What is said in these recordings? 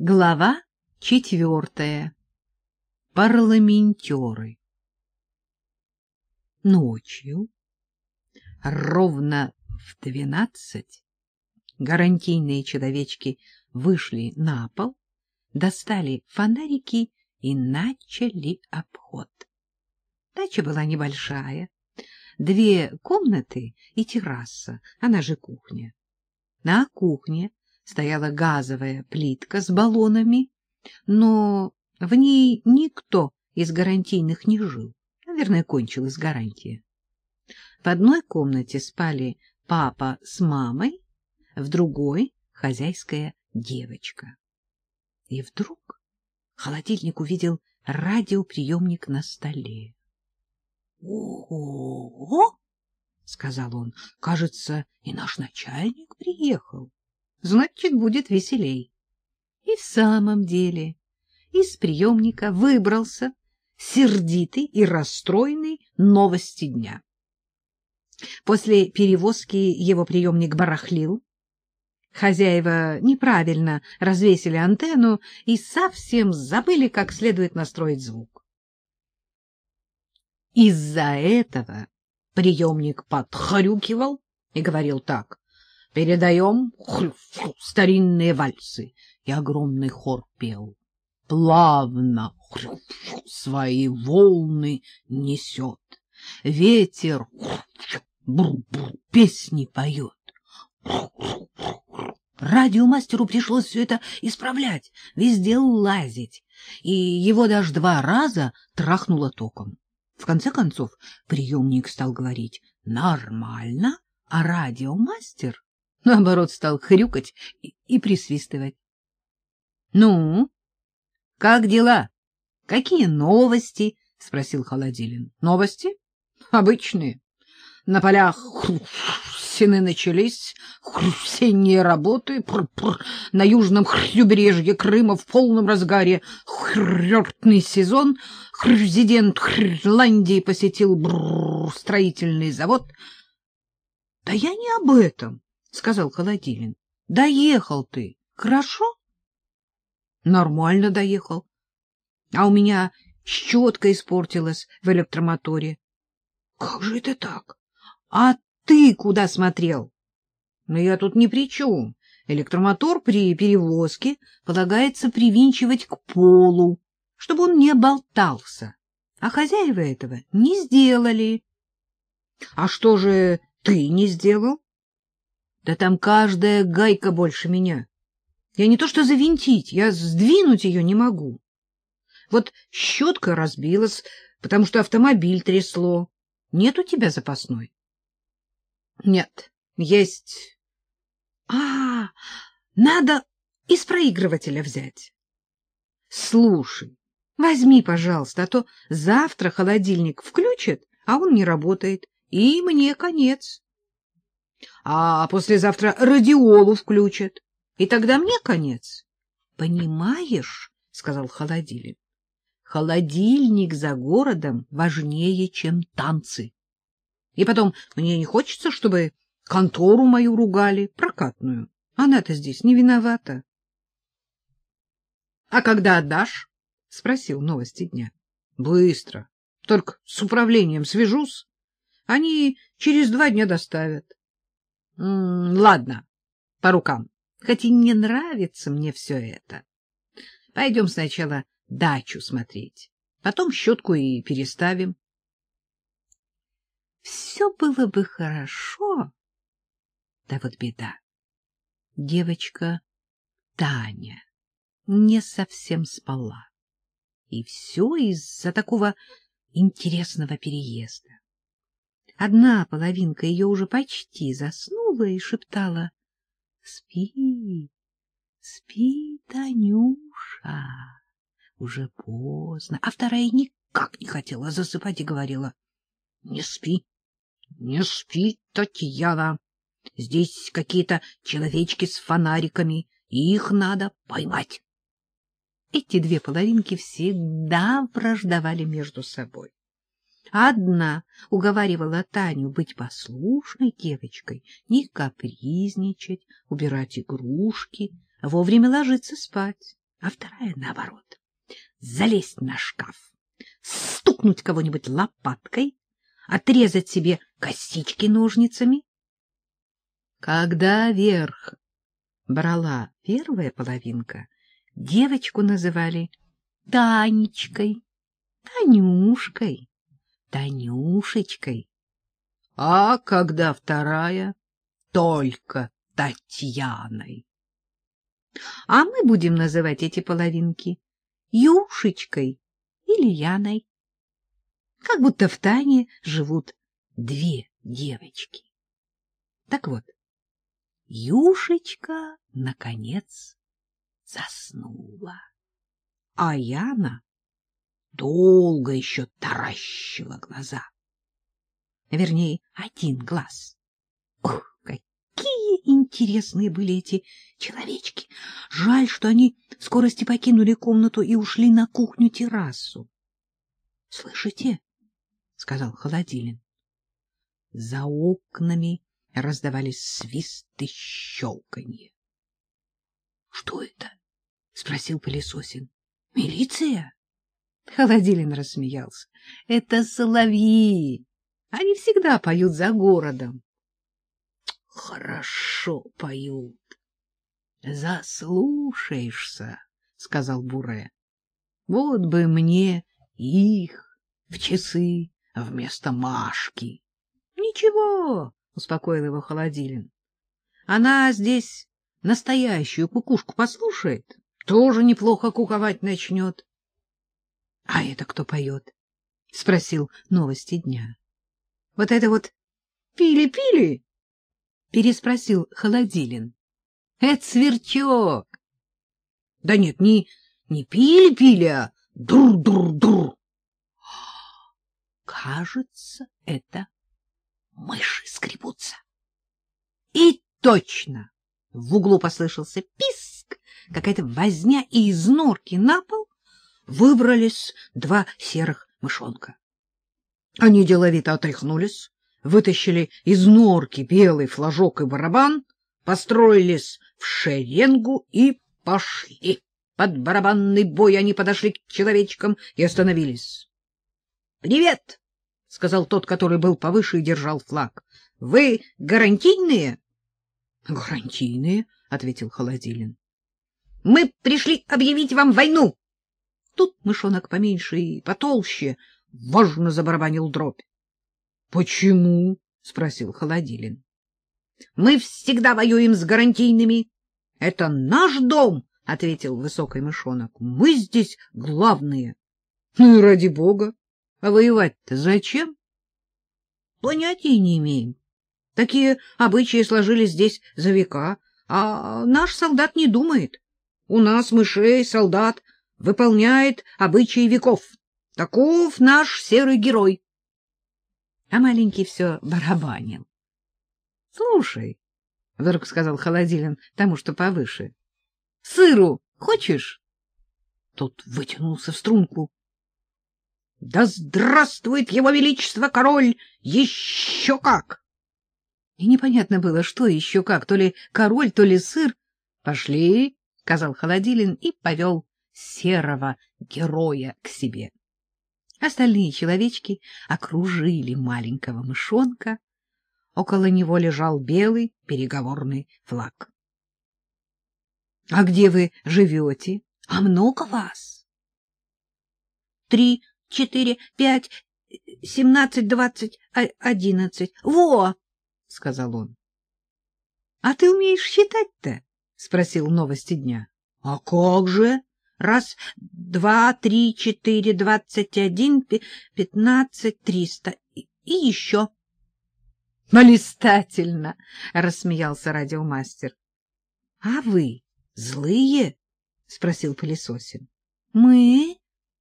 Глава четвертая. Парламентеры. Ночью, ровно в двенадцать, гарантийные человечки вышли на пол, достали фонарики и начали обход. Дача была небольшая, две комнаты и терраса, она же кухня. На кухне стояла газовая плитка с баллонами, но в ней никто из гарантийных не жил. Наверное, кончилась гарантия. В одной комнате спали папа с мамой, в другой — хозяйская девочка. И вдруг холодильник увидел радиоприемник на столе. — Ого! — сказал он. — Кажется, и наш начальник приехал значит, будет веселей. И в самом деле из приемника выбрался сердитый и расстроенный новости дня. После перевозки его приемник барахлил. Хозяева неправильно развесили антенну и совсем забыли, как следует настроить звук. Из-за этого приемник подхрюкивал и говорил так передаем старинные вальсы. И огромный хор пел. Плавно свои волны несет. Ветер песни поет. Радиомастеру пришлось все это исправлять, везде лазить, и его даже два раза трахнуло током. В конце концов приемник стал говорить «нормально», а радиомастер наоборот, стал хрюкать и, и присвистывать. — Ну, как дела? Какие новости? — спросил Холодилин. — Новости? Обычные. На полях сены начались, осенние работы, пр -пр, на южном побережье Крыма в полном разгаре хрёртный сезон, президент Ирландии посетил бр строительный завод. — Да я не об этом, — сказал Холодилин. — Доехал ты. Хорошо? — Нормально доехал. А у меня щетка испортилась в электромоторе. — Как же это так? А ты куда смотрел? — Ну, я тут ни при чем. Электромотор при перевозке полагается привинчивать к полу, чтобы он не болтался. А хозяева этого не сделали. — А что же ты не сделал? Да там каждая гайка больше меня. Я не то что завинтить, я сдвинуть ее не могу. Вот щетка разбилась, потому что автомобиль трясло. Нет у тебя запасной? Нет, есть. А, надо из проигрывателя взять. Слушай, возьми, пожалуйста, а то завтра холодильник включит, а он не работает, и мне конец а послезавтра радиолу включат, и тогда мне конец. — Понимаешь, — сказал Холодилин, — холодильник за городом важнее, чем танцы. И потом, мне не хочется, чтобы контору мою ругали, прокатную. Она-то здесь не виновата. — А когда отдашь? — спросил новости дня. — Быстро. Только с управлением свяжусь. Они через два дня доставят. Ладно, по рукам. Хоть и не нравится мне все это. Пойдем сначала дачу смотреть, потом щетку и переставим. Все было бы хорошо, да вот беда. Девочка Таня не совсем спала. И все из-за такого интересного переезда. Одна половинка ее уже почти заснула и шептала «Спи, спи, Танюша, уже поздно». А вторая никак не хотела засыпать и говорила «Не спи, не спи, Татьяна, здесь какие-то человечки с фонариками, их надо поймать». Эти две половинки всегда враждовали между собой. Одна уговаривала Таню быть послушной девочкой, не капризничать, убирать игрушки, вовремя ложиться спать. а вторая наоборот. Залезть на шкаф, стукнуть кого-нибудь лопаткой, отрезать себе косички ножницами. Когда верх брала первая половинка, девочку называли Танечкой, Танюшкой, Танюшечкой. А когда вторая — только Татьяной. А мы будем называть эти половинки Юшечкой или Яной. Как будто в Тане живут две девочки. Так вот, Юшечка, наконец, заснула. А Яна долго еще таращила глаза. Вернее, один глаз. Ух, какие интересные были эти человечки! Жаль, что они в скорости покинули комнату и ушли на кухню-террасу. — Слышите? — сказал Холодилин. За окнами раздавались свисты щелканье. — Что это? — спросил пылесосин. — Милиция? Холодилин рассмеялся. — Это соловьи. Они всегда поют за городом. — Хорошо поют. — Заслушаешься, — сказал Буре. — Вот бы мне их в часы вместо Машки. — Ничего, успокоил его Холодилин. Она здесь настоящую кукушку послушает, тоже неплохо куковать начнет. — А это кто поет? — спросил новости дня. — Вот это вот пили-пили? — переспросил Холодилин. — Это сверчок. — Да нет, не, не пили-пили, а дур-дур-дур. — Кажется, это мыши скребутся. И точно! В углу послышался писк, какая-то возня, и из норки на пол выбрались два серых мышонка. Они деловито отряхнулись, вытащили из норки белый флажок и барабан, построились в шеренгу и пошли. Под барабанный бой они подошли к человечкам и остановились. — Привет! — сказал тот, который был повыше и держал флаг. — Вы гарантийные? — Гарантийные, — ответил Холодилин. — Мы пришли объявить вам войну. Тут мышонок поменьше и потолще важно забарабанил дробь. — Почему? — спросил Холодилин. — Мы всегда воюем с гарантийными. — Это наш дом, — ответил высокий мышонок. — Мы здесь главные. — Ну и ради бога, а воевать-то зачем? Понятия не имеем. Такие обычаи сложились здесь за века, а наш солдат не думает. У нас мышей солдат выполняет обычаи веков. Таков наш серый герой. А маленький все барабанил. — Слушай, — вдруг сказал Холодилин тому, что повыше, — сыру хочешь? Тот вытянулся в струнку. Да здравствует его величество король! Еще как! И непонятно было, что еще как, то ли король, то ли сыр. Пошли, — сказал Холодилин и повел серого героя к себе. Остальные человечки окружили маленького мышонка. Около него лежал белый переговорный флаг. — А где вы живете? А много вас? — Три четыре, пять, семнадцать, двадцать, одиннадцать. Во! — сказал он. — А ты умеешь считать-то? — спросил новости дня. — А как же? Раз, два, три, четыре, двадцать один, пятнадцать, триста. И еще. — Блистательно! — рассмеялся радиомастер. — А вы злые? — спросил пылесосин. — Мы?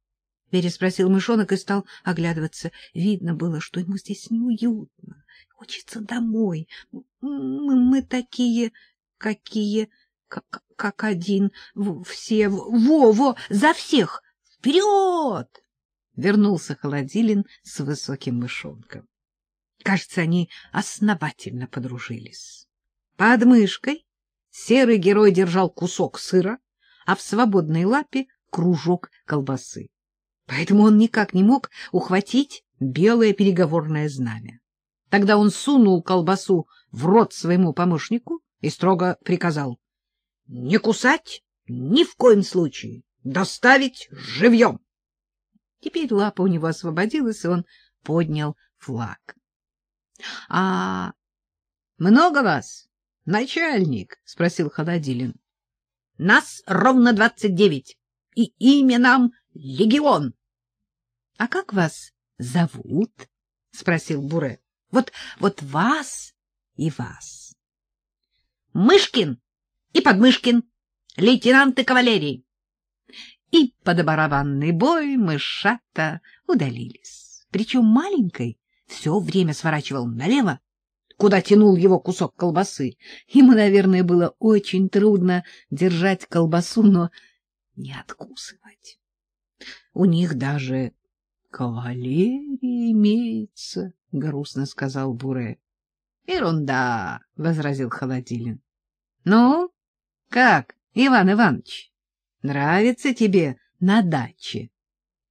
— переспросил мышонок и стал оглядываться. Видно было, что ему здесь неуютно. Хочется домой. Мы, мы такие, какие, как, как один. Все, во, во, за всех! Вперед! Вернулся Холодилин с высоким мышонком. Кажется, они основательно подружились. Под мышкой серый герой держал кусок сыра, а в свободной лапе кружок колбасы. Поэтому он никак не мог ухватить белое переговорное знамя. Тогда он сунул колбасу в рот своему помощнику и строго приказал не кусать ни в коем случае, доставить живьем. Теперь лапа у него освободилась, и он поднял флаг. — А много вас, начальник? — спросил Холодилин. — Нас ровно двадцать девять, и имя нам Легион. — А как вас зовут? — спросил Буре. — Вот, вот вас и вас. — Мышкин и Подмышкин, лейтенанты кавалерии. И под барабанный бой мышата удалились. Причем маленькой все время сворачивал налево, куда тянул его кусок колбасы. Ему, наверное, было очень трудно держать колбасу, но не откусывать. У них даже кавалерия имеется, — грустно сказал Буре. — Ерунда, — возразил Холодилин. — Ну, как, Иван Иванович, нравится тебе на даче?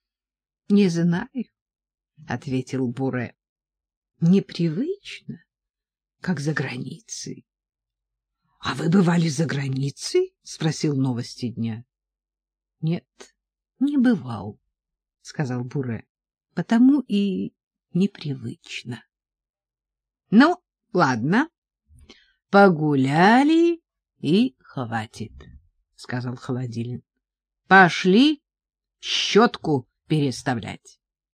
— Не знаю, — ответил Буре. — Непривычно, как за границей. — А вы бывали за границей? — спросил новости дня. — Нет, не бывал, — сказал Буре, — потому и непривычно. — Ну, ладно, погуляли и хватит, — сказал Холодилин. — Пошли щетку переставлять.